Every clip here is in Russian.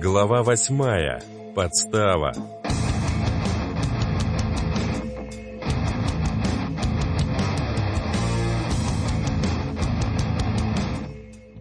Глава восьмая. Подстава.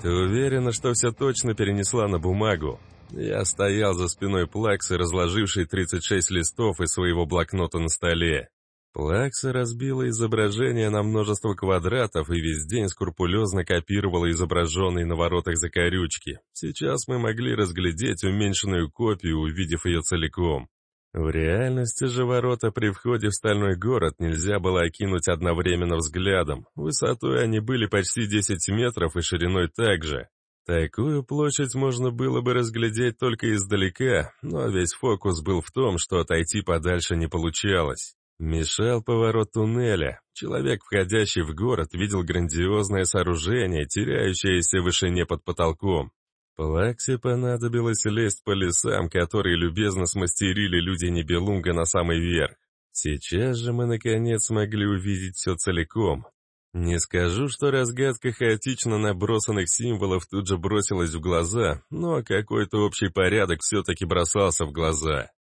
Ты уверена, что все точно перенесла на бумагу? Я стоял за спиной Плаксы, разложивший 36 листов из своего блокнота на столе. Плакса разбила изображение на множество квадратов и весь день скрупулезно копировала изображенные на воротах закорючки. Сейчас мы могли разглядеть уменьшенную копию, увидев ее целиком. В реальности же ворота при входе в стальной город нельзя было окинуть одновременно взглядом. Высотой они были почти 10 метров и шириной также. Такую площадь можно было бы разглядеть только издалека, но весь фокус был в том, что отойти подальше не получалось. Мешал поворот туннеля. Человек, входящий в город, видел грандиозное сооружение, теряющееся в вышине под потолком. Плаксе понадобилось лезть по лесам, которые любезно смастерили люди Небелунга на самый верх. Сейчас же мы наконец смогли увидеть все целиком. Не скажу, что разгадка хаотично набросанных символов тут же бросилась в глаза, но какой-то общий порядок все-таки бросался в глаза.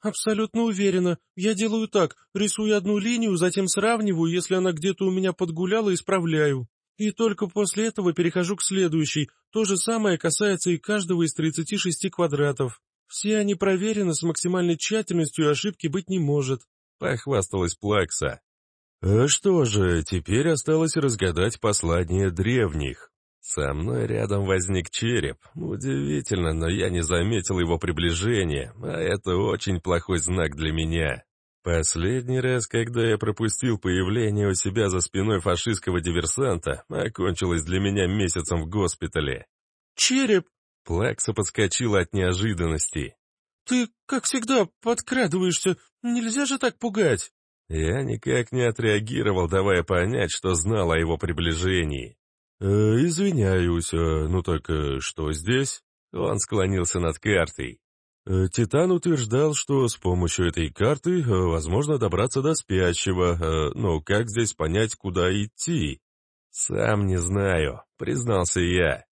«Абсолютно уверена. Я делаю так. Рисую одну линию, затем сравниваю, если она где-то у меня подгуляла, исправляю. И только после этого перехожу к следующей. То же самое касается и каждого из 36 квадратов. Все они проверены с максимальной тщательностью, ошибки быть не может», — похвасталась Плакса. «А что же, теперь осталось разгадать послание древних». Со мной рядом возник череп. Удивительно, но я не заметил его приближения, а это очень плохой знак для меня. Последний раз, когда я пропустил появление у себя за спиной фашистского диверсанта, окончилось для меня месяцем в госпитале. «Череп!» Плакса подскочила от неожиданности. «Ты, как всегда, подкрадываешься. Нельзя же так пугать!» Я никак не отреагировал, давая понять, что знал о его приближении. «Э, «Извиняюсь, э, ну так э, что здесь?» Он склонился над картой. «Э, «Титан утверждал, что с помощью этой карты возможно добраться до спящего, но как здесь понять, куда идти?» «Сам не знаю», — признался я.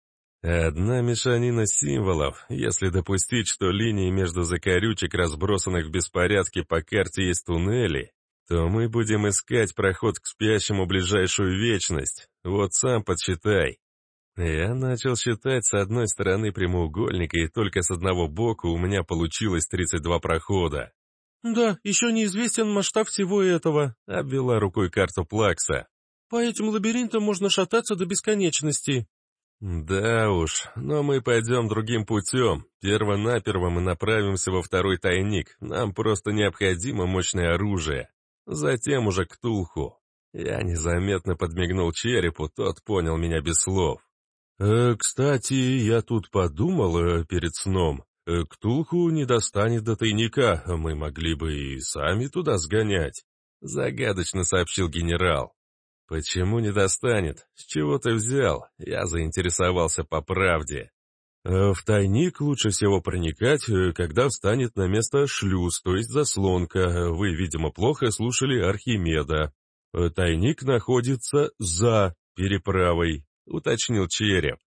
«Одна мешанина символов. Если допустить, что линии между закорючек, разбросанных в беспорядке по карте, есть туннели, то мы будем искать проход к спящему ближайшую вечность. Вот сам подсчитай. Я начал считать с одной стороны прямоугольника, и только с одного бока у меня получилось 32 прохода. «Да, еще неизвестен масштаб всего этого», — обвела рукой карту Плакса. «По этим лабиринтам можно шататься до бесконечности». «Да уж, но мы пойдем другим путем. Перво-наперво мы направимся во второй тайник. Нам просто необходимо мощное оружие. Затем уже к Тулху. Я незаметно подмигнул черепу, тот понял меня без слов. «Э, «Кстати, я тут подумал э, перед сном. Э, Ктулху не достанет до тайника, мы могли бы и сами туда сгонять», — загадочно сообщил генерал. «Почему не достанет? С чего ты взял?» Я заинтересовался по правде. Э, в тайник лучше всего проникать, э, когда встанет на место шлюз, то есть заслонка. Вы, видимо, плохо слушали Архимеда. Э, тайник находится за переправой, уточнил череп.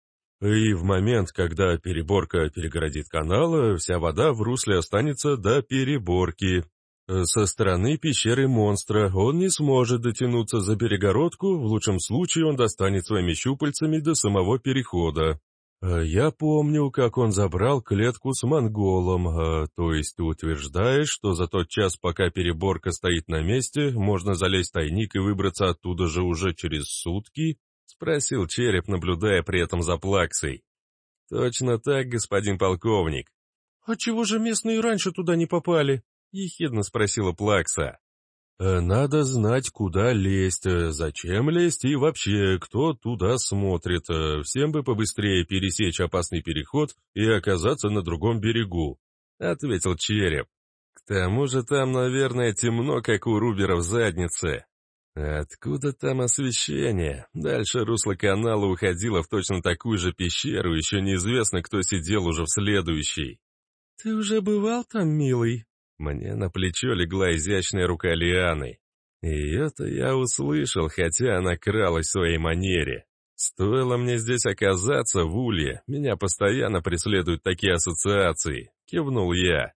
И в момент, когда переборка перегородит канал, вся вода в русле останется до переборки. Со стороны пещеры монстра он не сможет дотянуться за перегородку, в лучшем случае он достанет своими щупальцами до самого перехода. Э, «Я помню, как он забрал клетку с монголом, э, то есть ты утверждаешь, что за тот час, пока переборка стоит на месте, можно залезть в тайник и выбраться оттуда же уже через сутки?» — спросил череп, наблюдая при этом за плаксой. «Точно так, господин полковник». «А чего же местные раньше туда не попали?» — ехидно спросила плакса. Э, надо знать, куда лезть, э, зачем лезть и вообще, кто туда смотрит. Э, всем бы побыстрее пересечь опасный переход и оказаться на другом берегу», — ответил Череп. «К тому же там, наверное, темно, как у Рубера в заднице». Откуда там освещение? Дальше русло канала уходило в точно такую же пещеру, еще неизвестно, кто сидел уже в следующей. «Ты уже бывал там, милый?» Мне на плечо легла изящная рука Лианы. И это я услышал, хотя она кралась в своей манере. Стоило мне здесь оказаться, в Улье, меня постоянно преследуют такие ассоциации. Кивнул я.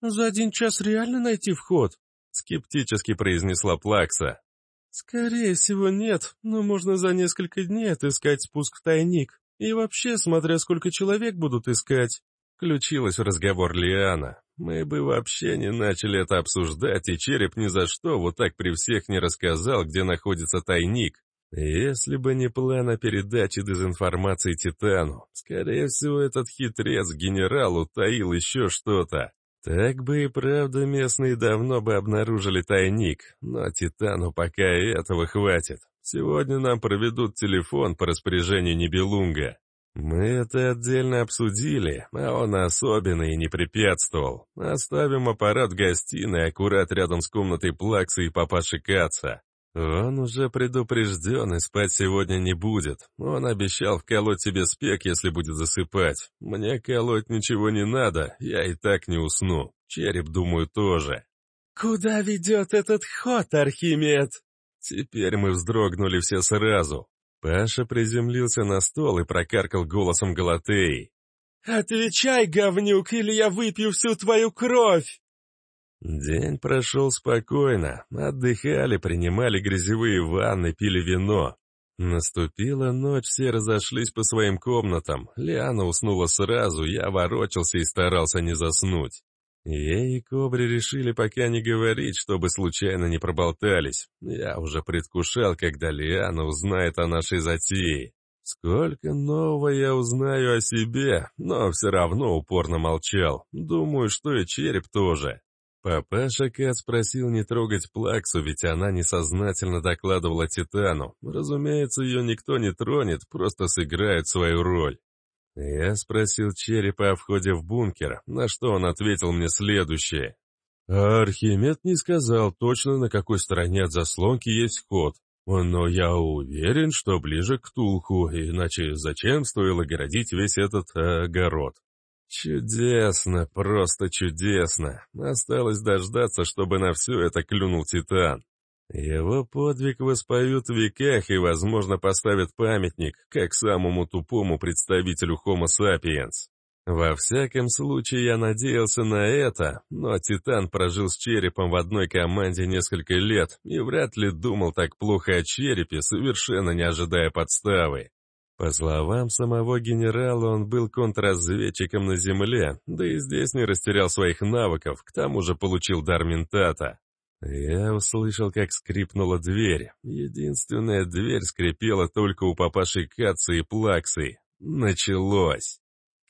«За один час реально найти вход?» Скептически произнесла Плакса. «Скорее всего, нет, но можно за несколько дней отыскать спуск в тайник. И вообще, смотря сколько человек будут искать». Включилась в разговор Лиана. Мы бы вообще не начали это обсуждать, и Череп ни за что вот так при всех не рассказал, где находится тайник. Если бы не план о передаче дезинформации Титану, скорее всего, этот хитрец генерал утаил еще что-то. Так бы и правда местные давно бы обнаружили тайник, но Титану пока этого хватит. Сегодня нам проведут телефон по распоряжению Небелунга. Мы это отдельно обсудили, а он особенно и не препятствовал. Оставим аппарат в гостиной аккурат рядом с комнатой Плакса и папаши Каца. Он уже предупрежден и спать сегодня не будет. Он обещал вколоть себе спек, если будет засыпать. Мне колоть ничего не надо, я и так не усну. Череп, думаю, тоже. «Куда ведет этот ход, Архимед?» Теперь мы вздрогнули все сразу. Паша приземлился на стол и прокаркал голосом Галатеи. «Отвечай, говнюк, или я выпью всю твою кровь!» День прошел спокойно. Отдыхали, принимали грязевые ванны, пили вино. Наступила ночь, все разошлись по своим комнатам. Лиана уснула сразу, я ворочался и старался не заснуть. Я и Кобри решили пока не говорить, чтобы случайно не проболтались. Я уже предвкушал, когда Лиана узнает о нашей затее. Сколько нового я узнаю о себе, но все равно упорно молчал. Думаю, что и череп тоже. Папаша Кат спросил не трогать Плаксу, ведь она несознательно докладывала Титану. Разумеется, ее никто не тронет, просто сыграют свою роль. Я спросил Черепа о входе в бункер, на что он ответил мне следующее. Архимед не сказал точно, на какой стороне от заслонки есть вход, но я уверен, что ближе к Тулху, иначе зачем стоило городить весь этот э, огород? Чудесно, просто чудесно. Осталось дождаться, чтобы на все это клюнул Титан. Его подвиг воспоют в веках и, возможно, поставят памятник, как самому тупому представителю Homo sapiens. Во всяком случае, я надеялся на это, но Титан прожил с черепом в одной команде несколько лет и вряд ли думал так плохо о черепе, совершенно не ожидая подставы. По словам самого генерала, он был контрразведчиком на Земле, да и здесь не растерял своих навыков, к тому же получил дар ментата. Я услышал, как скрипнула дверь. Единственная дверь скрипела только у папаши Кацы и Плаксы. Началось.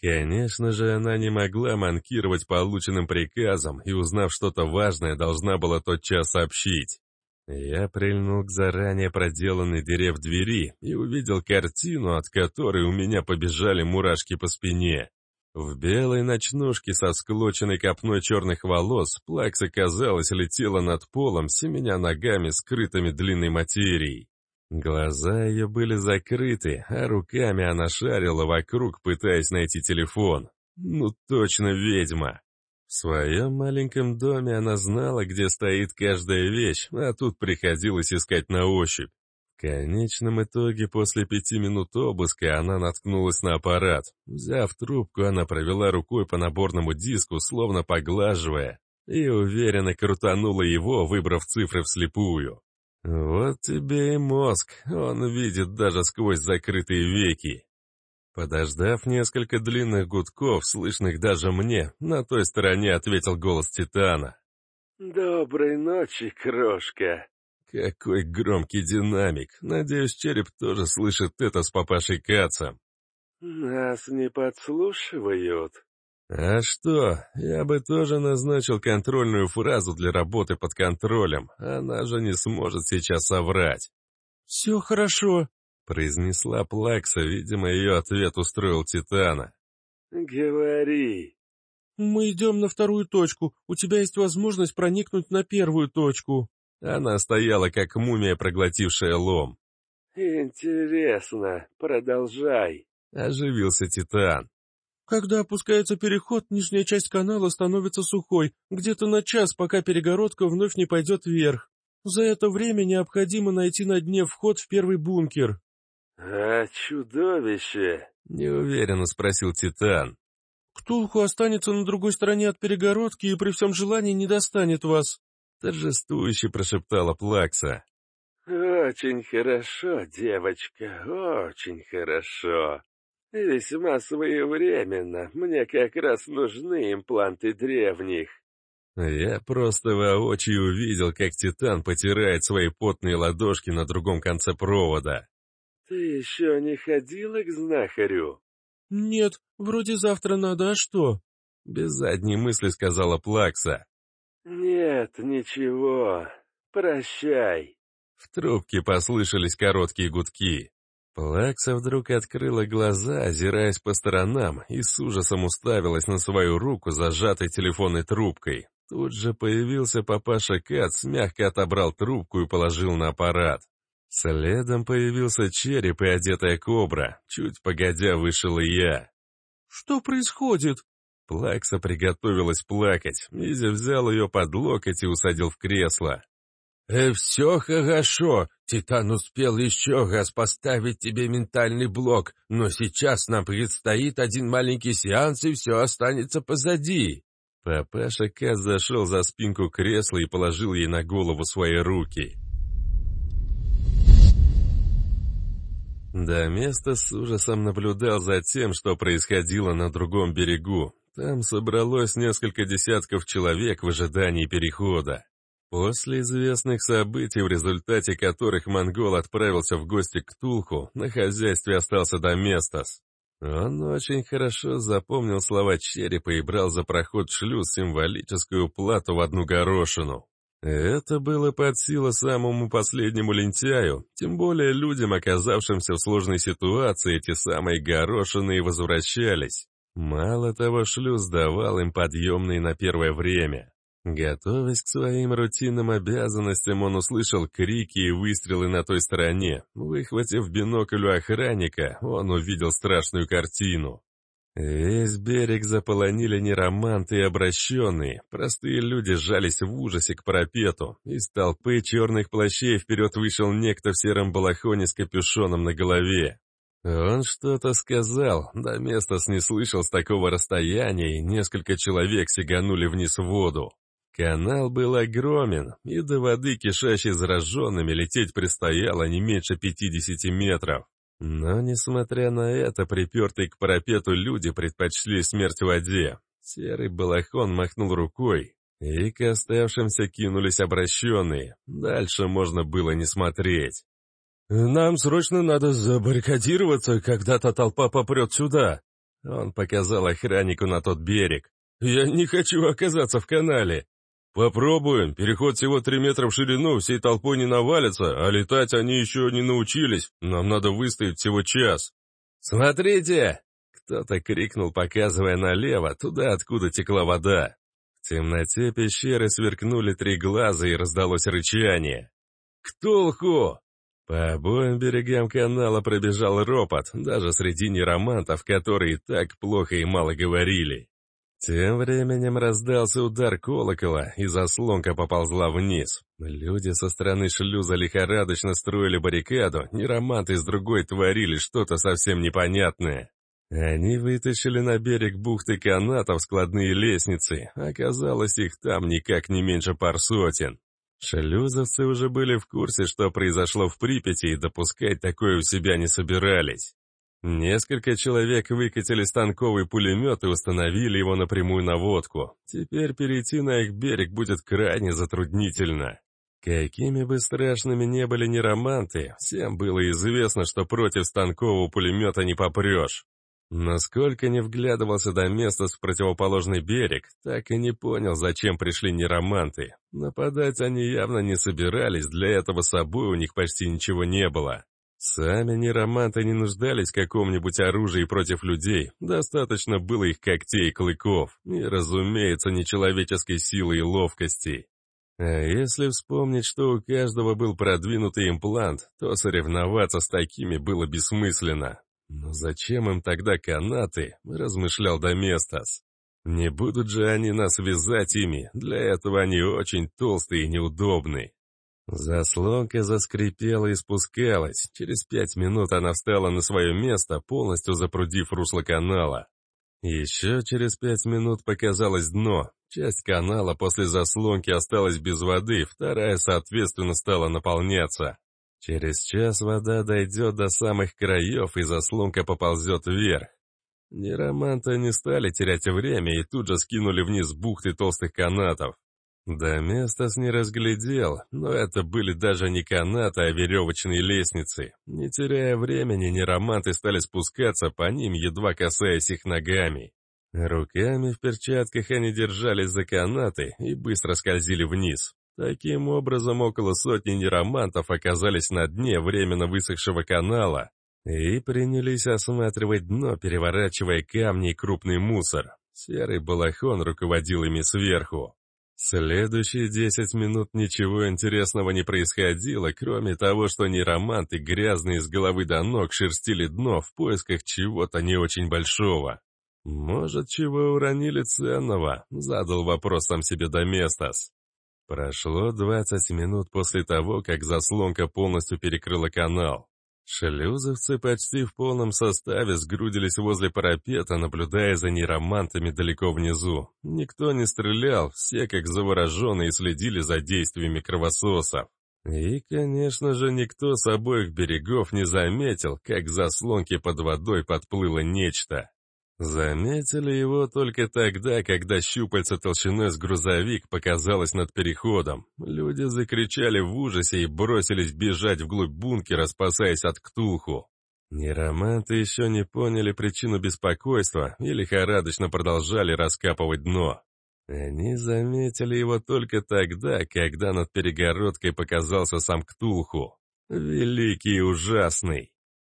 Конечно же, она не могла манкировать полученным приказом и, узнав что-то важное, должна была тотчас сообщить. Я прильнул к заранее проделанной дыре в двери и увидел картину, от которой у меня побежали мурашки по спине. В белой ночнушке со склоченной копной черных волос Плакса, казалось, летела над полом, семеня ногами, скрытыми длинной материей. Глаза ее были закрыты, а руками она шарила вокруг, пытаясь найти телефон. Ну точно ведьма. В своем маленьком доме она знала, где стоит каждая вещь, а тут приходилось искать на ощупь. Конечном итоге, после пяти минут обыска, она наткнулась на аппарат. Взяв трубку, она провела рукой по наборному диску, словно поглаживая, и уверенно крутанула его, выбрав цифры вслепую. Вот тебе и мозг, он видит даже сквозь закрытые веки. Подождав несколько длинных гудков, слышных даже мне, на той стороне ответил голос Титана. «Доброй ночи, крошка!» Какой громкий динамик. Надеюсь, череп тоже слышит это с папашей Кацем. Нас не подслушивают. А что, я бы тоже назначил контрольную фразу для работы под контролем. Она же не сможет сейчас соврать. «Все хорошо», — произнесла Плакса, видимо, ее ответ устроил Титана. «Говори». «Мы идем на вторую точку. У тебя есть возможность проникнуть на первую точку». Она стояла, как мумия, проглотившая лом. «Интересно, продолжай», — оживился Титан. «Когда опускается переход, нижняя часть канала становится сухой, где-то на час, пока перегородка вновь не пойдет вверх. За это время необходимо найти на дне вход в первый бункер». «А чудовище?» — неуверенно спросил Титан. «Ктулху останется на другой стороне от перегородки и при всем желании не достанет вас», — торжествующе прошептала Плакса. «Очень хорошо, девочка, очень хорошо. Весьма своевременно. Мне как раз нужны импланты древних». Я просто воочию увидел, как Титан потирает свои потные ладошки на другом конце провода. «Ты еще не ходила к знахарю?» «Нет, вроде завтра надо, а что?» Без задней мысли сказала Плакса. «Нет, ничего. Прощай». В трубке послышались короткие гудки. Плакса вдруг открыла глаза, озираясь по сторонам, и с ужасом уставилась на свою руку, зажатой телефонной трубкой. Тут же появился папаша Кац, мягко отобрал трубку и положил на аппарат. Следом появился череп и одетая кобра. Чуть погодя вышел и я. «Что происходит?» Плакса приготовилась плакать. Мизя взял ее под локоть и усадил в кресло. «Э, «Все хорошо. Титан успел еще раз поставить тебе ментальный блок, но сейчас нам предстоит один маленький сеанс, и все останется позади». Папаша Каз зашел за спинку кресла и положил ей на голову свои руки. До места с ужасом наблюдал за тем, что происходило на другом берегу. Там собралось несколько десятков человек в ожидании перехода. После известных событий, в результате которых монгол отправился в гости к Тулху, на хозяйстве остался Доместос. Он очень хорошо запомнил слова черепа и брал за проход шлюз символическую плату в одну горошину. Это было под силу самому последнему лентяю, тем более людям, оказавшимся в сложной ситуации, эти самые горошины возвращались. Мало того, шлюз давал им подъемные на первое время. Готовясь к своим рутинным обязанностям, он услышал крики и выстрелы на той стороне. Выхватив бинокль у охранника, он увидел страшную картину. Весь берег заполонили нероманты и обращенные. Простые люди сжались в ужасе к парапету. Из толпы черных плащей вперед вышел некто в сером балахоне с капюшоном на голове. Он что-то сказал, до места не слышал с такого расстояния, и несколько человек сиганули вниз в воду. Канал был огромен, и до воды, кишащей зараженными, лететь предстояло не меньше 50 метров. Но, несмотря на это, припертые к парапету люди предпочли смерть в воде. Серый балахон махнул рукой, и к оставшимся кинулись обращенные. Дальше можно было не смотреть. «Нам срочно надо забаррикадироваться, когда-то толпа попрет сюда!» Он показал охраннику на тот берег. «Я не хочу оказаться в канале!» «Попробуем. Переход всего три метра в ширину, всей толпой не навалится, а летать они еще не научились. Нам надо выстоять всего час». «Смотрите!» Кто-то крикнул, показывая налево, туда, откуда текла вода. В темноте пещеры сверкнули три глаза и раздалось рычание. «Ктулху!» По обоим берегам канала пробежал ропот, даже среди неромантов, которые так плохо и мало говорили. Тем временем раздался удар колокола, и заслонка поползла вниз. Люди со стороны шлюза лихорадочно строили баррикаду, нероманты с другой творили что-то совсем непонятное. Они вытащили на берег бухты канатов складные лестницы, оказалось их там никак не меньше пар сотен. Шлюзовцы уже были в курсе, что произошло в Припяти, и допускать такое у себя не собирались. Несколько человек выкатили станковый пулемет и установили его на прямую наводку. Теперь перейти на их берег будет крайне затруднительно. Какими бы страшными не были нероманты, всем было известно, что против станкового пулемета не попрешь. Насколько не вглядывался до места с противоположный берег, так и не понял, зачем пришли нероманты. Нападать они явно не собирались, для этого собой у них почти ничего не было. Сами нероманты не нуждались в каком-нибудь оружии против людей, достаточно было их когтей и клыков, и, разумеется, нечеловеческой силы и ловкости. А если вспомнить, что у каждого был продвинутый имплант, то соревноваться с такими было бессмысленно. Но зачем им тогда канаты, размышлял Доместос. Не будут же они нас вязать ими, для этого они очень толстые и неудобные. Заслонка заскрипела и спускалась. Через пять минут она встала на свое место, полностью запрудив русло канала. Еще через пять минут показалось дно. Часть канала после заслонки осталась без воды, вторая, соответственно, стала наполняться. Через час вода дойдет до самых краев, и заслонка поползет вверх. Нероманты не стали терять время и тут же скинули вниз бухты толстых канатов. Да Местос не разглядел, но это были даже не канаты, а веревочные лестницы. Не теряя времени, нероманты стали спускаться по ним, едва касаясь их ногами. Руками в перчатках они держались за канаты и быстро скользили вниз. Таким образом, около сотни неромантов оказались на дне временно высохшего канала, и принялись осматривать дно, переворачивая камни и крупный мусор. Серый балахон руководил ими сверху. Следующие десять минут ничего интересного не происходило, кроме того, что нероманты, грязные с головы до ног, шерстили дно в поисках чего-то не очень большого. «Может, чего уронили ценного?» — задал вопрос сам себе Доместос. Прошло двадцать минут после того, как заслонка полностью перекрыла канал. Шлюзовцы почти в полном составе сгрудились возле парапета, наблюдая за нейромантами далеко внизу. Никто не стрелял, все как завороженные следили за действиями кровососов. И, конечно же, никто с обоих берегов не заметил, как к заслонке под водой подплыло нечто. Заметили его только тогда, когда щупальца толщиной с грузовик показалось над переходом. Люди закричали в ужасе и бросились бежать вглубь бункера, спасаясь от ктулху. Нероманты еще не поняли причину беспокойства и лихорадочно продолжали раскапывать дно. Они заметили его только тогда, когда над перегородкой показался сам Ктулху. Великий и ужасный.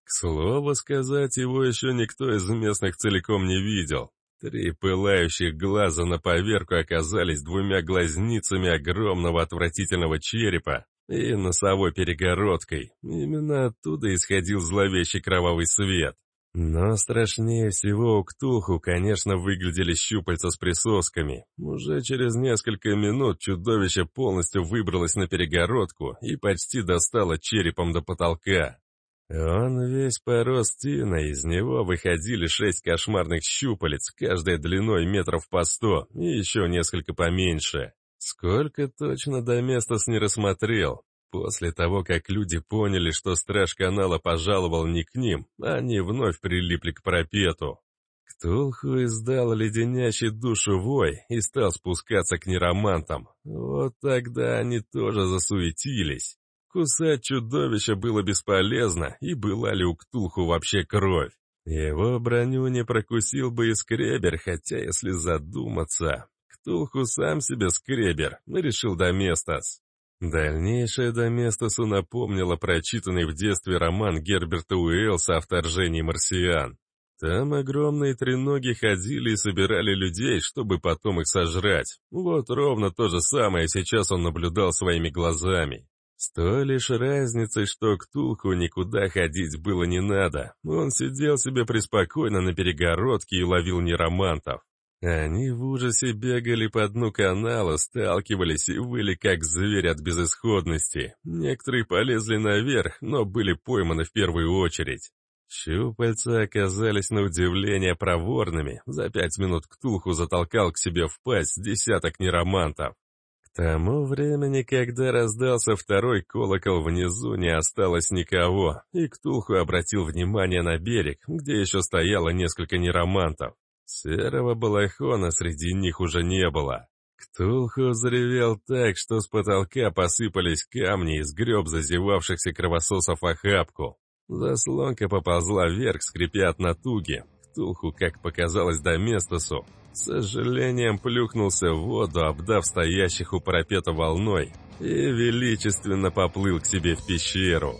К слову сказать, его еще никто из местных целиком не видел. Три пылающих глаза на поверку оказались двумя глазницами огромного отвратительного черепа и носовой перегородкой. Именно оттуда исходил зловещий кровавый свет. Но страшнее всего у Ктулху, конечно, выглядели щупальца с присосками. Уже через несколько минут чудовище полностью выбралось на перегородку и почти достало черепом до потолка. Он весь порос тиной, из него выходили шесть кошмарных щупалец, каждая длиной метров по сто, и еще несколько поменьше. Сколько точно до места с не рассмотрел. После того, как люди поняли, что страж канала пожаловал не к ним, они вновь прилипли к пропету. Ктулху издал леденящий душу вой и стал спускаться к неромантам. Вот тогда они тоже засуетились. Кусать чудовище было бесполезно, и была ли у Ктулху вообще кровь? Его броню не прокусил бы и скребер, хотя, если задуматься... Ктулху сам себе скребер, решил Доместос. Дальнейшее Доместосу напомнило прочитанный в детстве роман Герберта Уэллса о вторжении марсиан. Там огромные треноги ходили и собирали людей, чтобы потом их сожрать. Вот ровно то же самое сейчас он наблюдал своими глазами. С той лишь разницей, что к Тулху никуда ходить было не надо. Он сидел себе преспокойно на перегородке и ловил неромантов. Они в ужасе бегали по дну канала, сталкивались и выли как зверь от безысходности. Некоторые полезли наверх, но были пойманы в первую очередь. Щупальца оказались на удивление проворными. За пять минут Ктулху затолкал к себе в пасть десяток неромантов тому времени, когда раздался второй колокол внизу, не осталось никого, и Ктулху обратил внимание на берег, где еще стояло несколько неромантов. Серого балахона среди них уже не было. Ктулху заревел так, что с потолка посыпались камни и сгреб зазевавшихся кровососов охапку. Заслонка поползла вверх, скрипя от натуги. Ктулху, как показалось Доместосу, с сожалением плюхнулся в воду, обдав стоящих у парапета волной, и величественно поплыл к себе в пещеру.